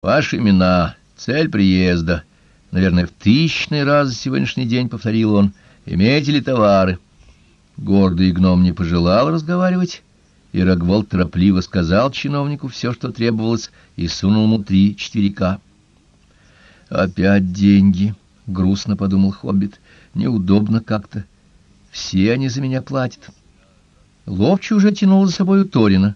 Ваши имена, цель приезда. Наверное, в тысячный раз за сегодняшний день повторил он. Имеете ли товары? Гордый гном не пожелал разговаривать, и Рогволд торопливо сказал чиновнику все, что требовалось, и сунул ему три четверика. «Опять деньги», — грустно подумал Хоббит. «Неудобно как-то. Все они за меня платят». Ловчий уже тянул за собою Торина.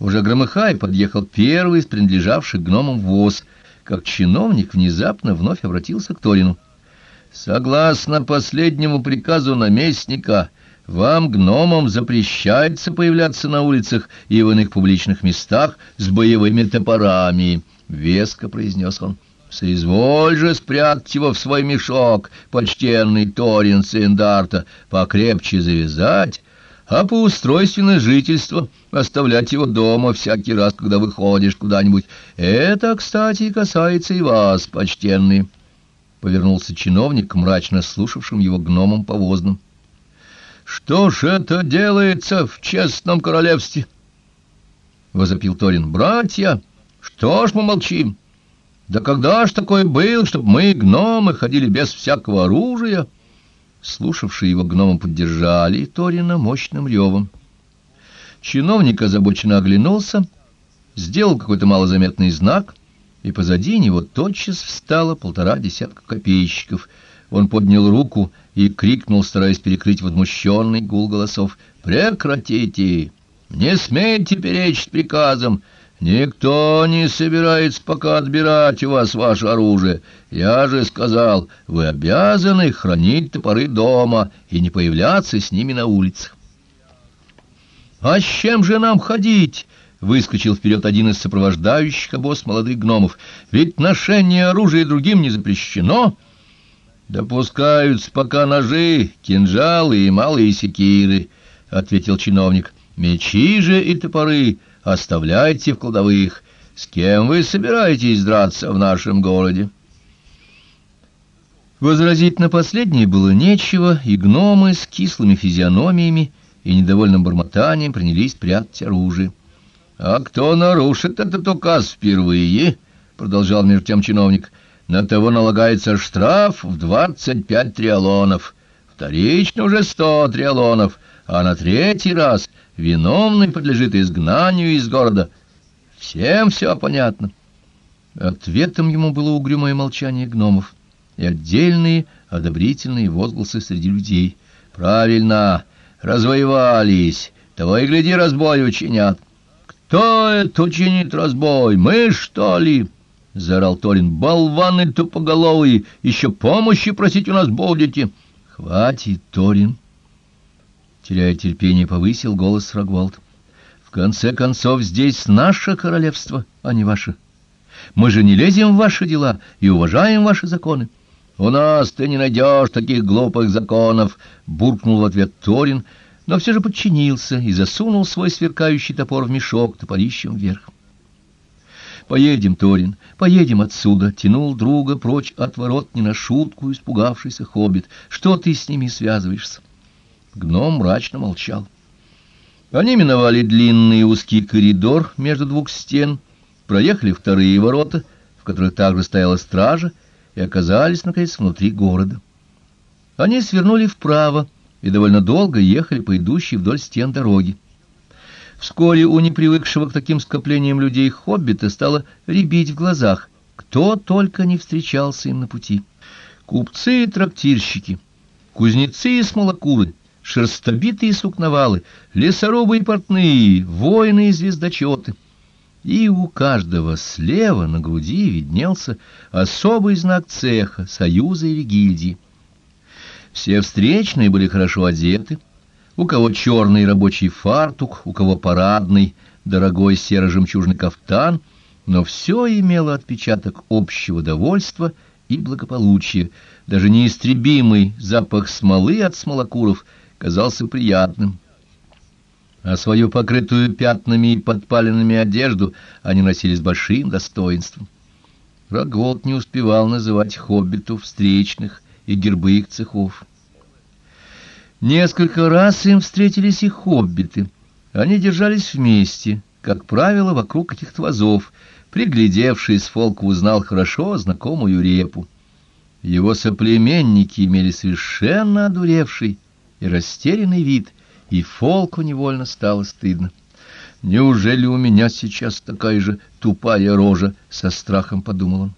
Уже громыхай подъехал первый из принадлежавших гномам воз, как чиновник внезапно вновь обратился к Торину. «Согласно последнему приказу наместника, вам, гномам, запрещается появляться на улицах и в иных публичных местах с боевыми топорами», — веско произнес он. «Соизволь же спрятать его в свой мешок, почтенный Торин Синдарта, покрепче завязать» а по устройству на жительство оставлять его дома всякий раз, когда выходишь куда-нибудь. Это, кстати, касается и вас, почтенный. Повернулся чиновник, мрачно слушавшим его гномом повозным. Что ж это делается в честном королевстве? Возопил Торин. Братья, что ж мы молчим? Да когда ж такое было, чтобы мы, гномы, ходили без всякого оружия? — Слушавшие его гномы поддержали Торина мощным ревом. Чиновник озабоченно оглянулся, сделал какой-то малозаметный знак, и позади него тотчас встало полтора десятка копейщиков. Он поднял руку и крикнул, стараясь перекрыть возмущенный гул голосов. «Прекратите! Не смейте перечить приказом!» Никто не собирается пока отбирать у вас ваше оружие. Я же сказал, вы обязаны хранить топоры дома и не появляться с ними на улицах. — А с чем же нам ходить? — выскочил вперед один из сопровождающих обоз молодых гномов. — Ведь ношение оружия другим не запрещено. — Допускаются пока ножи, кинжалы и малые секиры, — ответил чиновник. — Мечи же и топоры оставляйте в кладовых. С кем вы собираетесь драться в нашем городе? Возразить на последнее было нечего, и гномы с кислыми физиономиями и недовольным бормотанием принялись прятать оружие. — А кто нарушит этот указ впервые? — продолжал между тем чиновник. — На того налагается штраф в двадцать пять триалонов. Вторично уже сто триалонов, а на третий раз Виновный подлежит изгнанию из города. Всем все понятно. Ответом ему было угрюмое молчание гномов и отдельные одобрительные возгласы среди людей. Правильно, развоевались, того и гляди, разбой учинят. Кто это учинит разбой? Мы, что ли? — заорал Торин. — Болваны тупоголовые, еще помощи просить у нас будете. — Хватит, Торин. — теряя терпение, повысил голос Рогволд. В конце концов, здесь наше королевство, а не ваше. Мы же не лезем в ваши дела и уважаем ваши законы. У нас ты не найдешь таких глупых законов, буркнул в ответ Торин, но все же подчинился и засунул свой сверкающий топор в мешок топорищем вверх. «Поедем, Торин, поедем отсюда!» — тянул друга прочь от ворот не на шутку испугавшийся хоббит. «Что ты с ними связываешься?» Гном мрачно молчал. Они миновали длинный узкий коридор между двух стен, проехали вторые ворота, в которых также стояла стража, и оказались, наконец, внутри города. Они свернули вправо и довольно долго ехали по идущей вдоль стен дороги. Вскоре у непривыкшего к таким скоплениям людей хоббита стало рябить в глазах, кто только не встречался им на пути. Купцы и трактирщики, кузнецы и смолокуры, шерстобитые сукновалы, лесорубы и портные, воины и звездочеты. И у каждого слева на груди виднелся особый знак цеха, союза или гильдии. Все встречные были хорошо одеты, у кого черный рабочий фартук, у кого парадный, дорогой серо-жемчужный кафтан, но все имело отпечаток общего довольства и благополучия, даже неистребимый запах смолы от смолокуров — казался приятным. А свою покрытую пятнами и подпаленными одежду они носили с большим достоинством. Рогволд не успевал называть хоббиту встречных и гербы их цехов. Несколько раз им встретились и хоббиты. Они держались вместе, как правило, вокруг каких-то вазов. Приглядевшись, Фолк узнал хорошо знакомую репу. Его соплеменники имели совершенно одуревший и растерянный вид, и Фолку невольно стало стыдно. «Неужели у меня сейчас такая же тупая рожа?» — со страхом подумал он.